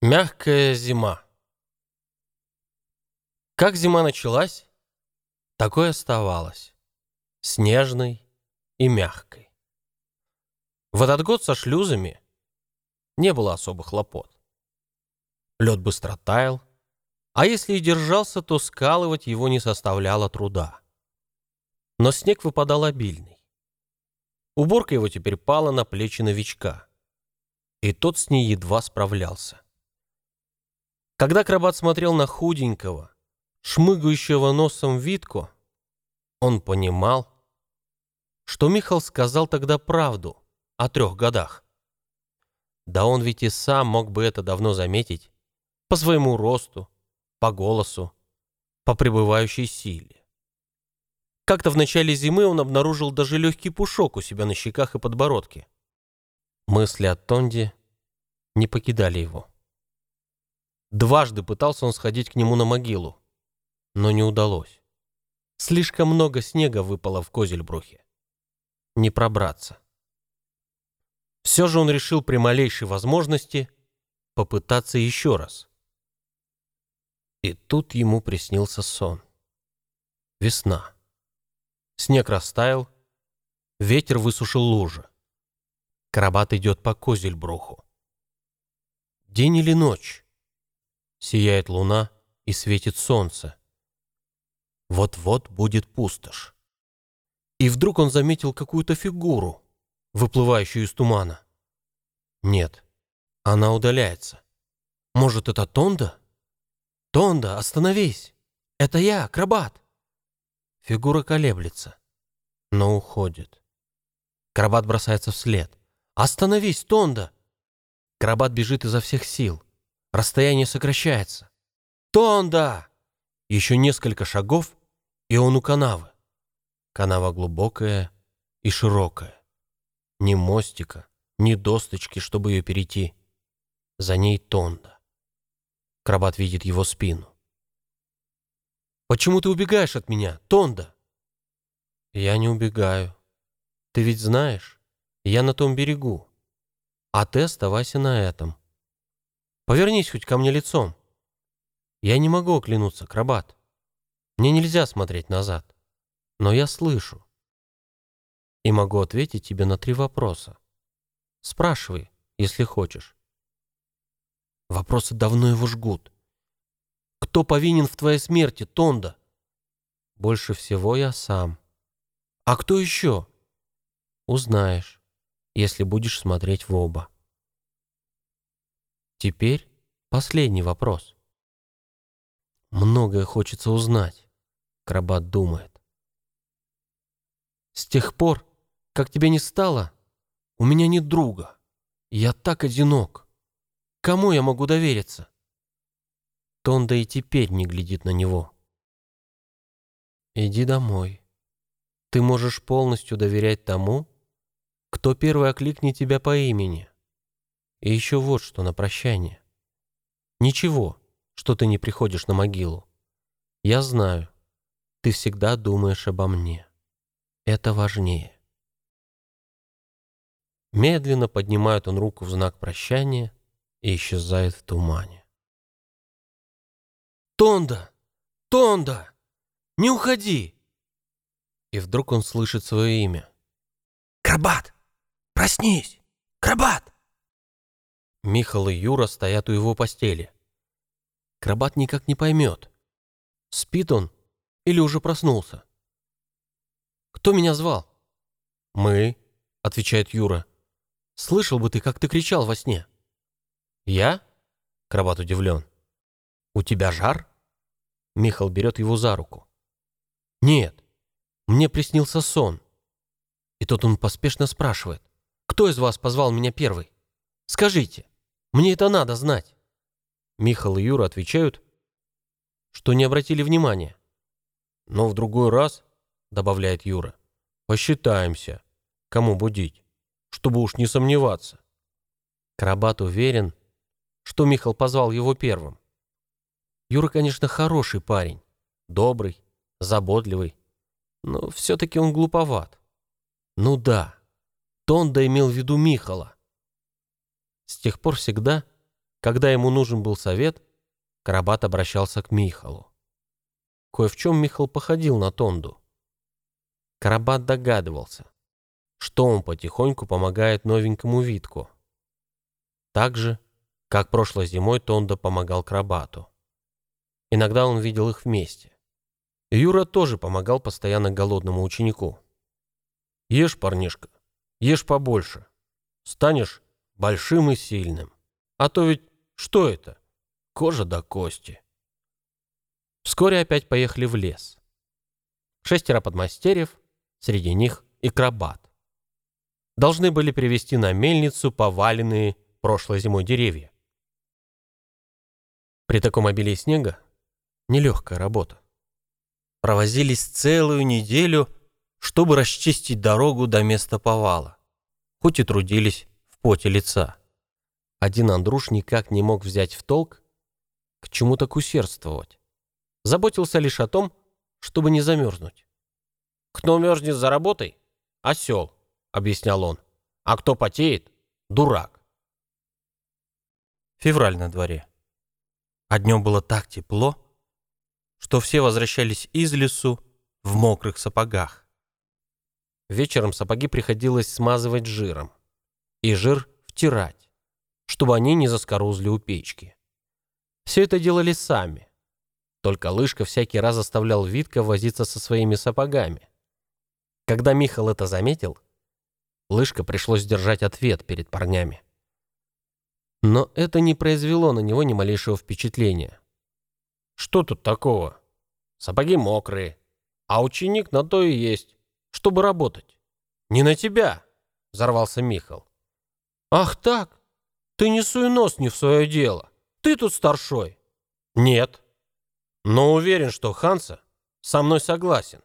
Мягкая зима. Как зима началась, такой оставалась. Снежной и мягкой. В этот год со шлюзами не было особых хлопот. Лед быстро таял, а если и держался, то скалывать его не составляло труда. Но снег выпадал обильный. Уборка его теперь пала на плечи новичка, и тот с ней едва справлялся. Когда Крабат смотрел на худенького, шмыгающего носом Витку, он понимал, что Михал сказал тогда правду о трех годах. Да он ведь и сам мог бы это давно заметить по своему росту, по голосу, по пребывающей силе. Как-то в начале зимы он обнаружил даже легкий пушок у себя на щеках и подбородке. Мысли о Тонде не покидали его. Дважды пытался он сходить к нему на могилу, но не удалось. Слишком много снега выпало в Козельбрухе. Не пробраться. Все же он решил при малейшей возможности попытаться еще раз. И тут ему приснился сон. Весна. Снег растаял, ветер высушил лужи. Карабат идет по Козельбруху. День или ночь? Сияет луна и светит солнце. Вот-вот будет пустошь. И вдруг он заметил какую-то фигуру, выплывающую из тумана. Нет, она удаляется. Может, это Тонда? Тонда, остановись! Это я, Крабат! Фигура колеблется, но уходит. Крабат бросается вслед. «Остановись, Тонда!» Крабат бежит изо всех сил. Расстояние сокращается. «Тонда!» Еще несколько шагов, и он у канавы. Канава глубокая и широкая. Ни мостика, ни досточки, чтобы ее перейти. За ней Тонда. Крабат видит его спину. «Почему ты убегаешь от меня, Тонда?» «Я не убегаю. Ты ведь знаешь, я на том берегу. А ты оставайся на этом. Повернись хоть ко мне лицом. Я не могу оклянуться, крабат. Мне нельзя смотреть назад. Но я слышу. И могу ответить тебе на три вопроса. Спрашивай, если хочешь. Вопросы давно его жгут. Кто повинен в твоей смерти, Тонда? Больше всего я сам. А кто еще? Узнаешь, если будешь смотреть в оба. Теперь последний вопрос. Многое хочется узнать, Крабат думает. С тех пор, как тебя не стало, у меня нет друга. Я так одинок. Кому я могу довериться? Тонда и теперь не глядит на него. Иди домой. Ты можешь полностью доверять тому, кто первый окликнет тебя по имени. И еще вот что на прощание. Ничего, что ты не приходишь на могилу. Я знаю, ты всегда думаешь обо мне. Это важнее. Медленно поднимает он руку в знак прощания и исчезает в тумане. «Тонда! Тонда! Не уходи!» И вдруг он слышит свое имя. «Крабат! Проснись! Крабат!» Михал и Юра стоят у его постели. Крабат никак не поймет, спит он или уже проснулся. «Кто меня звал?» «Мы», — отвечает Юра. «Слышал бы ты, как ты кричал во сне». «Я?» — Крабат удивлен. «У тебя жар?» Михал берет его за руку. «Нет, мне приснился сон». И тут он поспешно спрашивает. «Кто из вас позвал меня первый? Скажите». Мне это надо знать. Михал и Юра отвечают, что не обратили внимания. Но в другой раз, добавляет Юра, посчитаемся, кому будить, чтобы уж не сомневаться. Крабат уверен, что Михал позвал его первым. Юра, конечно, хороший парень, добрый, заботливый, но все-таки он глуповат. Ну да, Тонда имел в виду Михала. С тех пор всегда, когда ему нужен был совет, Карабат обращался к Михалу. Кое в чем Михал походил на Тонду. Карабат догадывался, что он потихоньку помогает новенькому Витку. Так же, как прошлой зимой Тонда помогал Карабату. Иногда он видел их вместе. Юра тоже помогал постоянно голодному ученику. «Ешь, парнишка, ешь побольше. Станешь большим и сильным. А то ведь что это? Кожа до кости». Вскоре опять поехали в лес. Шестеро подмастерьев, среди них и крабат. Должны были привезти на мельницу поваленные прошлой зимой деревья. При таком обилии снега нелегкая работа. Провозились целую неделю, чтобы расчистить дорогу до места повала, хоть и трудились поте лица. Один Андруш никак не мог взять в толк, к чему так усердствовать. Заботился лишь о том, чтобы не замерзнуть. «Кто мерзнет за работой? Осел», — объяснял он. «А кто потеет? Дурак». Февраль на дворе. А днем было так тепло, что все возвращались из лесу в мокрых сапогах. Вечером сапоги приходилось смазывать жиром и жир втирать, чтобы они не заскорузли у печки. Все это делали сами. Только Лышка всякий раз заставлял Витка возиться со своими сапогами. Когда Михал это заметил, Лышка пришлось держать ответ перед парнями. Но это не произвело на него ни малейшего впечатления. Что тут такого? Сапоги мокрые, а ученик на то и есть, чтобы работать. Не на тебя, взорвался Михал. Ах так? Ты не суй нос не в свое дело. Ты тут старшой. Нет. Но уверен, что Ханса со мной согласен.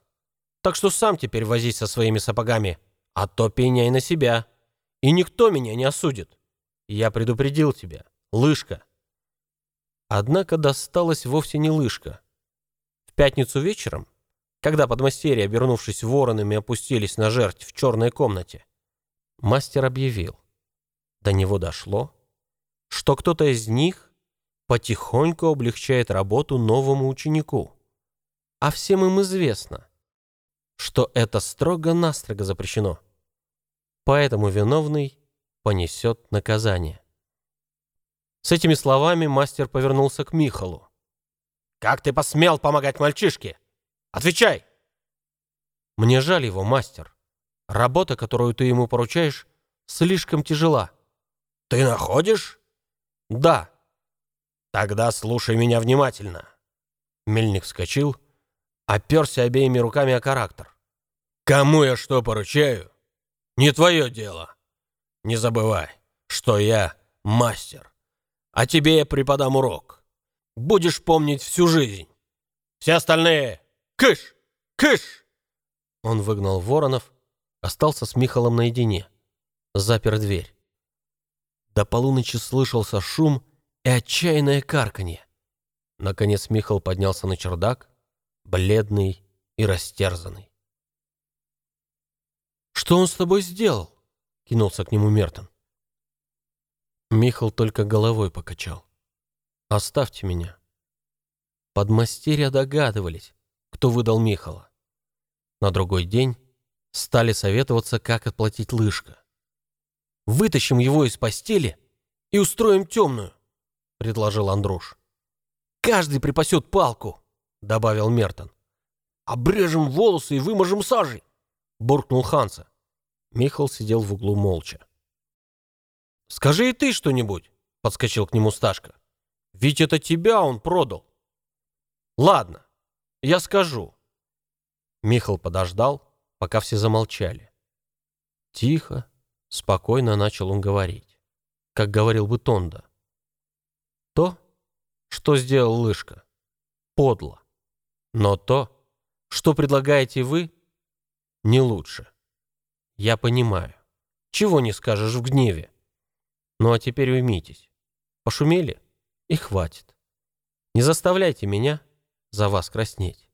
Так что сам теперь возись со своими сапогами, а то пеняй на себя. И никто меня не осудит. Я предупредил тебя, лыжка. Однако досталась вовсе не лыжка. В пятницу вечером, когда подмастерья, обернувшись воронами, опустились на жертв в черной комнате, мастер объявил. До него дошло, что кто-то из них потихоньку облегчает работу новому ученику. А всем им известно, что это строго-настрого запрещено. Поэтому виновный понесет наказание. С этими словами мастер повернулся к Михалу. «Как ты посмел помогать мальчишке? Отвечай!» «Мне жаль его, мастер. Работа, которую ты ему поручаешь, слишком тяжела». «Ты находишь?» «Да». «Тогда слушай меня внимательно». Мельник вскочил, оперся обеими руками о характер. «Кому я что поручаю? Не твое дело. Не забывай, что я мастер, а тебе я преподам урок. Будешь помнить всю жизнь. Все остальные — кыш! Кыш!» Он выгнал воронов, остался с Михалом наедине, запер дверь. До полуночи слышался шум и отчаянное карканье. Наконец Михал поднялся на чердак, бледный и растерзанный. «Что он с тобой сделал?» — кинулся к нему Мертон. Михал только головой покачал. «Оставьте меня». Подмастерья догадывались, кто выдал Михала. На другой день стали советоваться, как отплатить лыжка. «Вытащим его из постели и устроим темную», — предложил Андруш. «Каждый припасет палку», — добавил Мертон. «Обрежем волосы и выможем сажей», — буркнул Ханса. Михал сидел в углу молча. «Скажи и ты что-нибудь», — подскочил к нему Сташка. «Ведь это тебя он продал». «Ладно, я скажу». Михал подождал, пока все замолчали. Тихо, спокойно начал он говорить, как говорил бы Тонда. То, что сделал Лышка, подло. Но то, что предлагаете вы, не лучше. Я понимаю. Чего не скажешь в гневе. Ну а теперь уймитесь. Пошумели? И хватит. Не заставляйте меня за вас краснеть.